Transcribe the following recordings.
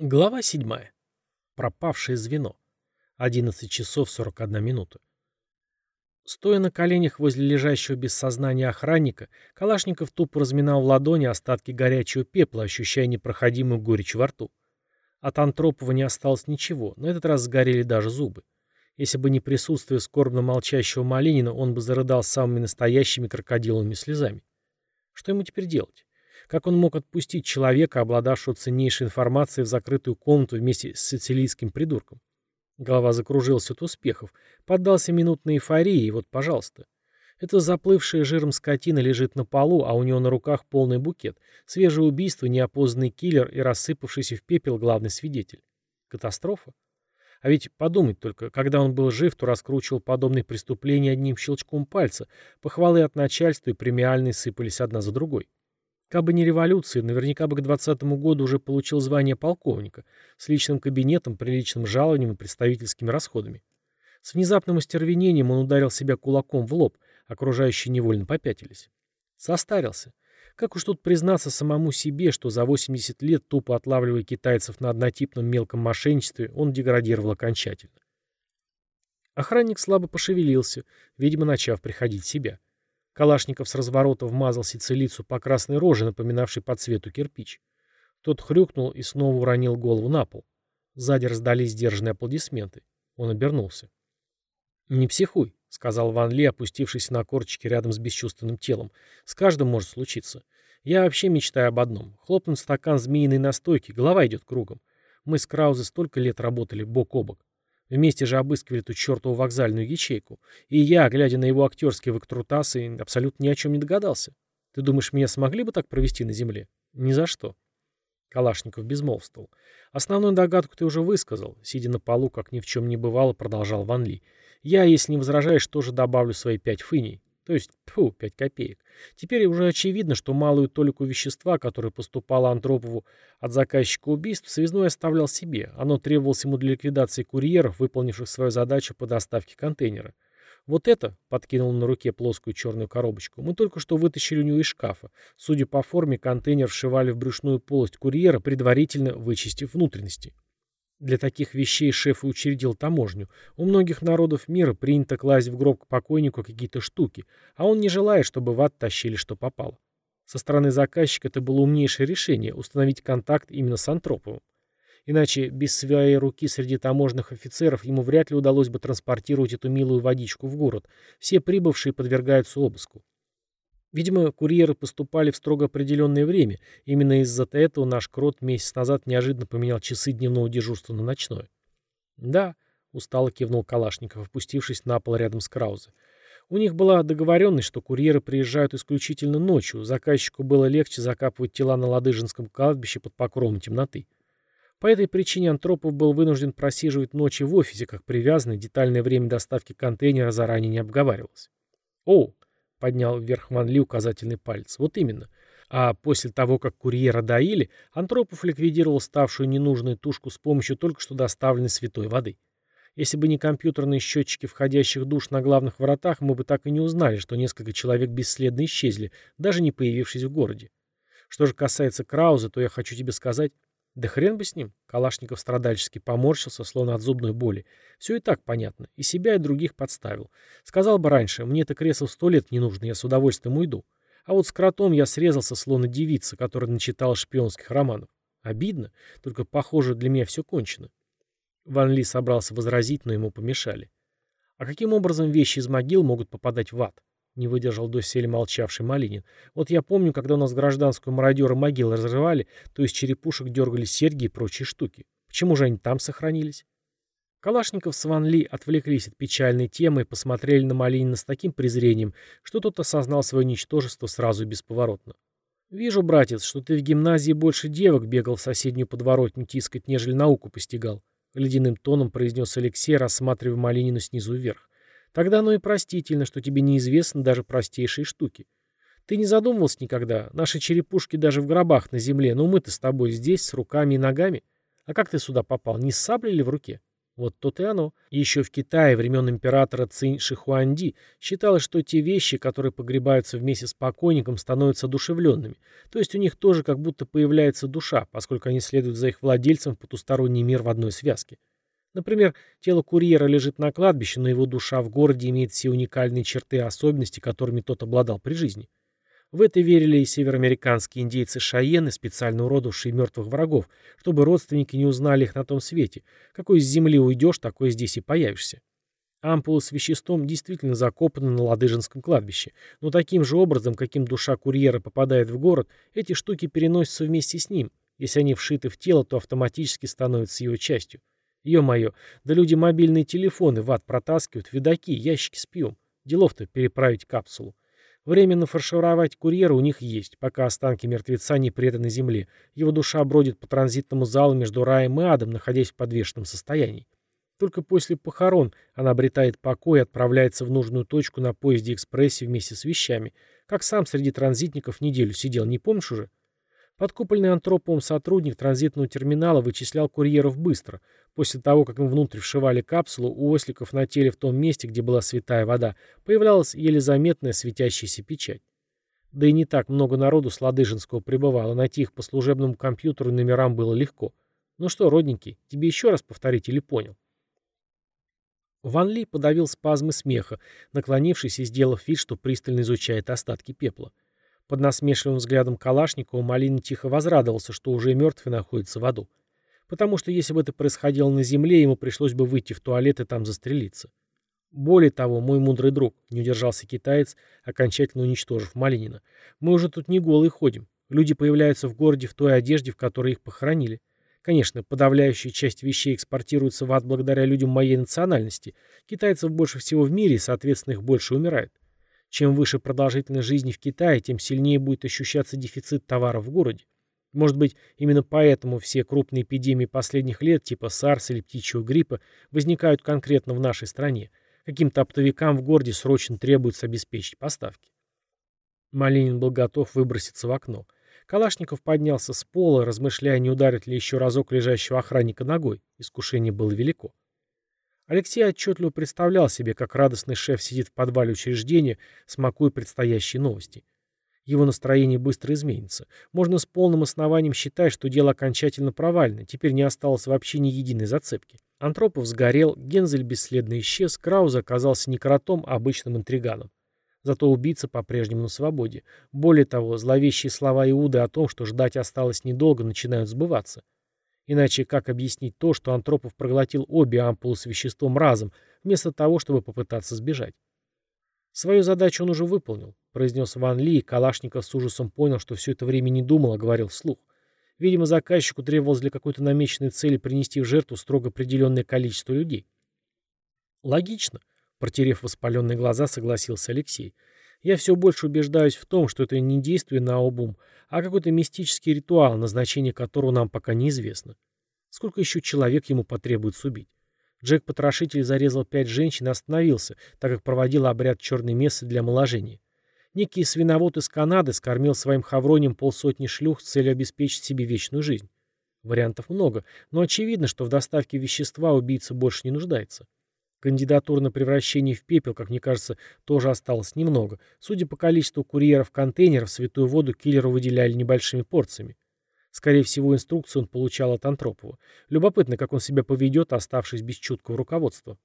Глава 7. Пропавшее звено. 11 часов 41 минута. Стоя на коленях возле лежащего без сознания охранника, Калашников тупо разминал в ладони остатки горячего пепла, ощущая непроходимую горечь во рту. От Антропова не осталось ничего, на этот раз сгорели даже зубы. Если бы не присутствие скорбно молчащего Малинина, он бы зарыдал самыми настоящими крокодиловыми слезами. Что ему теперь делать? Как он мог отпустить человека, обладавшего ценнейшей информацией, в закрытую комнату вместе с сицилийским придурком? Голова закружилась от успехов, поддался минутной эйфории, и вот, пожалуйста. Эта заплывшая жиром скотина лежит на полу, а у него на руках полный букет. Свежее убийство, неопознанный киллер и рассыпавшийся в пепел главный свидетель. Катастрофа? А ведь подумать только, когда он был жив, то раскручивал подобные преступления одним щелчком пальца, похвалы от начальства и премиальные сыпались одна за другой. Кабы не революция, наверняка бы к двадцатому году уже получил звание полковника, с личным кабинетом, приличным жалованием и представительскими расходами. С внезапным остервенением он ударил себя кулаком в лоб, окружающие невольно попятились. Состарился. Как уж тут признаться самому себе, что за 80 лет, тупо отлавливая китайцев на однотипном мелком мошенничестве, он деградировал окончательно. Охранник слабо пошевелился, видимо, начав приходить в себя. Калашников с разворота вмазал сицилицу по красной роже, напоминавшей по цвету кирпич. Тот хрюкнул и снова уронил голову на пол. Сзади раздались сдержанные аплодисменты. Он обернулся. «Не психуй», — сказал Ван Ли, опустившись на корчики рядом с бесчувственным телом. «С каждым может случиться. Я вообще мечтаю об одном. Хлопнуть стакан змеиной настойки, голова идет кругом. Мы с Краузе столько лет работали бок о бок. Вместе же обыскивали эту чертову вокзальную ячейку. И я, глядя на его актерские выкрутасы, абсолютно ни о чем не догадался. Ты думаешь, меня смогли бы так провести на земле? Ни за что. Калашников безмолвствовал. Основную догадку ты уже высказал. Сидя на полу, как ни в чем не бывало, продолжал Ван Ли. Я, если не возражаешь, тоже добавлю свои пять фыней. То есть, фу, 5 копеек. Теперь уже очевидно, что малую толику вещества, которое поступало Антропову от заказчика убийств, связной оставлял себе. Оно требовалось ему для ликвидации курьеров, выполнивших свою задачу по доставке контейнера. Вот это, подкинул на руке плоскую черную коробочку, мы только что вытащили у него из шкафа. Судя по форме, контейнер вшивали в брюшную полость курьера, предварительно вычистив внутренности. Для таких вещей шеф учредил таможню. У многих народов мира принято класть в гроб к покойнику какие-то штуки, а он не желает, чтобы в ад тащили, что попало. Со стороны заказчика это было умнейшее решение – установить контакт именно с Антроповым. Иначе без своей руки среди таможенных офицеров ему вряд ли удалось бы транспортировать эту милую водичку в город. Все прибывшие подвергаются обыску. Видимо, курьеры поступали в строго определенное время. Именно из-за этого наш крот месяц назад неожиданно поменял часы дневного дежурства на ночное. «Да», — устало кивнул Калашников, опустившись на пол рядом с Краузе. «У них была договоренность, что курьеры приезжают исключительно ночью. Заказчику было легче закапывать тела на Ладыжинском кладбище под покровом темноты. По этой причине Антропов был вынужден просиживать ночи в офисе, как привязанный, детальное время доставки контейнера заранее не обговаривалось. «О, — поднял вверх Ван Ли указательный палец. «Вот именно. А после того, как курьера доили, Антропов ликвидировал ставшую ненужную тушку с помощью только что доставленной святой воды. Если бы не компьютерные счетчики входящих душ на главных воротах, мы бы так и не узнали, что несколько человек бесследно исчезли, даже не появившись в городе. Что же касается Крауза, то я хочу тебе сказать, да хрен бы с ним. Калашников страдальчески поморщился, словно от зубной боли. Все и так понятно. И себя, и других подставил. Сказал бы раньше, мне это кресло сто лет не нужно, я с удовольствием уйду. А вот с кротом я срезался, словно девица, которая начитала шпионских романов. Обидно, только, похоже, для меня все кончено. Ван Ли собрался возразить, но ему помешали. А каким образом вещи из могил могут попадать в ад? Не выдержал доселе молчавший Малинин. Вот я помню, когда у нас гражданскую мародеры могилы разрывали, то из черепушек дергали серьги и прочие штуки. Почему же они там сохранились? Калашников с Ван Ли отвлеклись от печальной темы и посмотрели на Малинина с таким презрением, что тот осознал свое ничтожество сразу бесповоротно. «Вижу, братец, что ты в гимназии больше девок бегал в соседнюю подворотню тискать, нежели науку постигал», — ледяным тоном произнес Алексей, рассматривая Малинина снизу вверх. Тогда оно и простительно, что тебе неизвестны даже простейшие штуки. Ты не задумывался никогда? Наши черепушки даже в гробах на земле, но мы-то с тобой здесь, с руками и ногами. А как ты сюда попал? Не с саблей ли в руке? Вот тут и оно. Еще в Китае времен императора Цинь Шихуанди считалось, что те вещи, которые погребаются вместе с покойником, становятся одушевленными. То есть у них тоже как будто появляется душа, поскольку они следуют за их владельцем в потусторонний мир в одной связке. Например, тело курьера лежит на кладбище, но его душа в городе имеет все уникальные черты и особенности, которыми тот обладал при жизни. В это верили и североамериканские индейцы Шайены, специально уродовавшие мертвых врагов, чтобы родственники не узнали их на том свете. Какой из земли уйдешь, такой здесь и появишься. Ампулы с веществом действительно закопаны на Ладыжинском кладбище, но таким же образом, каким душа курьера попадает в город, эти штуки переносятся вместе с ним. Если они вшиты в тело, то автоматически становятся его частью. Ё-моё, да люди мобильные телефоны в ад протаскивают, видаки, ящики с. Делов-то переправить капсулу. Временно фаршировать курьера у них есть, пока останки мертвеца не преданы земле. Его душа бродит по транзитному залу между раем и адом, находясь в подвешенном состоянии. Только после похорон она обретает покой и отправляется в нужную точку на поезде-экспрессе вместе с вещами. Как сам среди транзитников неделю сидел, не помнишь уже? Подкупленный антроповым сотрудник транзитного терминала вычислял курьеров быстро. После того, как им внутрь вшивали капсулу, у осликов на теле в том месте, где была святая вода, появлялась еле заметная светящаяся печать. Да и не так много народу с Ладыжинского пребывало, найти их по служебному компьютеру и номерам было легко. Ну что, родненький, тебе еще раз повторить или понял? Ван Ли подавил спазмы смеха, наклонившись и сделав вид, что пристально изучает остатки пепла. Под насмешливым взглядом Калашникова Малина тихо возрадовался, что уже мертвый находится в аду. Потому что если бы это происходило на земле, ему пришлось бы выйти в туалет и там застрелиться. Более того, мой мудрый друг, не удержался китаец, окончательно уничтожив Малинина, мы уже тут не голые ходим. Люди появляются в городе в той одежде, в которой их похоронили. Конечно, подавляющая часть вещей экспортируется в ад благодаря людям моей национальности. Китайцев больше всего в мире, соответственно, их больше умирает. Чем выше продолжительность жизни в Китае, тем сильнее будет ощущаться дефицит товаров в городе. Может быть, именно поэтому все крупные эпидемии последних лет, типа SARS или птичьего гриппа, возникают конкретно в нашей стране. Каким-то оптовикам в городе срочно требуется обеспечить поставки. Малинин был готов выброситься в окно. Калашников поднялся с пола, размышляя, не ударит ли еще разок лежащего охранника ногой. Искушение было велико. Алексей отчетливо представлял себе, как радостный шеф сидит в подвале учреждения, смакуя предстоящие новости. Его настроение быстро изменится. Можно с полным основанием считать, что дело окончательно провально, теперь не осталось вообще ни единой зацепки. Антропов сгорел, Гензель бесследно исчез, Крауз оказался не кротом, а обычным интриганом. Зато убийца по-прежнему на свободе. Более того, зловещие слова Иуды о том, что ждать осталось недолго, начинают сбываться. Иначе как объяснить то, что Антропов проглотил обе ампулы с веществом разом, вместо того, чтобы попытаться сбежать? Свою задачу он уже выполнил, произнес Ван Ли, и Калашников с ужасом понял, что все это время не думал, а говорил вслух. Видимо, заказчику требовалось для какой-то намеченной цели принести в жертву строго определенное количество людей. Логично, протерев воспаленные глаза, согласился Алексей. Я все больше убеждаюсь в том, что это не действие на обум, а какой-то мистический ритуал, назначение которого нам пока неизвестно. Сколько еще человек ему потребуется убить? Джек-потрошитель зарезал пять женщин и остановился, так как проводил обряд черной мессы для омоложения. Некий свиновод из Канады скормил своим хавронем полсотни шлюх с целью обеспечить себе вечную жизнь. Вариантов много, но очевидно, что в доставке вещества убийца больше не нуждается. Кандидатур на превращение в пепел, как мне кажется, тоже осталось немного. Судя по количеству курьеров-контейнеров, святую воду киллеру выделяли небольшими порциями. Скорее всего, инструкцию он получал от Антропова. Любопытно, как он себя поведет, оставшись без чуткого руководства.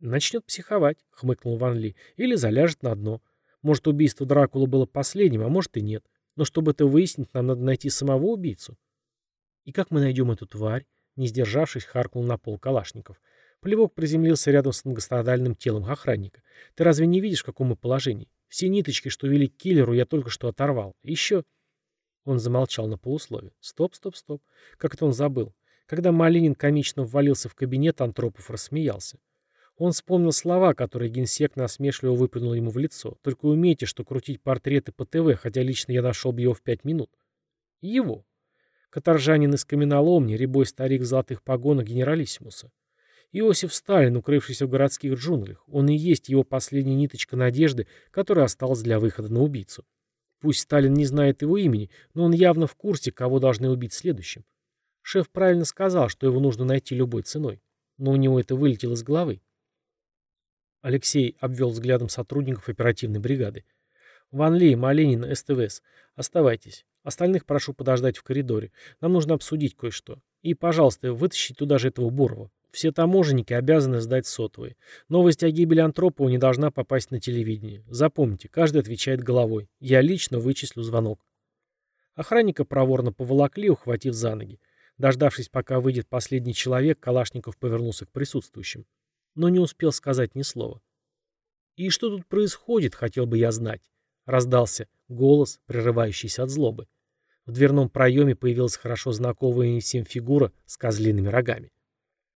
«Начнет психовать», — хмыкнул Ван Ли, — «или заляжет на дно. Может, убийство Дракулы было последним, а может и нет. Но чтобы это выяснить, нам надо найти самого убийцу». «И как мы найдем эту тварь?» Не сдержавшись, харкнул на пол Калашников. Плевок приземлился рядом с многострадальным телом охранника. «Ты разве не видишь, в каком мы положении? Все ниточки, что вели к киллеру, я только что оторвал. Еще...» Он замолчал на полуслове. «Стоп, стоп, стоп. Как это он забыл?» Когда Малинин комично ввалился в кабинет, Антропов рассмеялся. Он вспомнил слова, которые генсек насмешливо выплюнул ему в лицо. «Только умейте, что крутить портреты по ТВ, хотя лично я нашел бы его в пять минут». Его. Каторжанин из каменоломни, рябой старик в золотых погонах генералиссимуса. Иосиф Сталин, укрывшийся в городских джунглях. Он и есть его последняя ниточка надежды, которая осталась для выхода на убийцу. Пусть Сталин не знает его имени, но он явно в курсе, кого должны убить следующим. Шеф правильно сказал, что его нужно найти любой ценой. но у него это вылетело из головы. Алексей обвел взглядом сотрудников оперативной бригады. «Ван Ли, Малинин, СТВС, оставайтесь. Остальных прошу подождать в коридоре. Нам нужно обсудить кое-что. И, пожалуйста, вытащите туда же этого Бурова. Все таможенники обязаны сдать сотовые. Новость о гибели Антропова не должна попасть на телевидение. Запомните, каждый отвечает головой. Я лично вычислю звонок». Охранника проворно поволокли, ухватив за ноги. Дождавшись, пока выйдет последний человек, Калашников повернулся к присутствующим но не успел сказать ни слова. «И что тут происходит, хотел бы я знать?» — раздался голос, прерывающийся от злобы. В дверном проеме появилась хорошо знакомая всем фигура с козлиными рогами.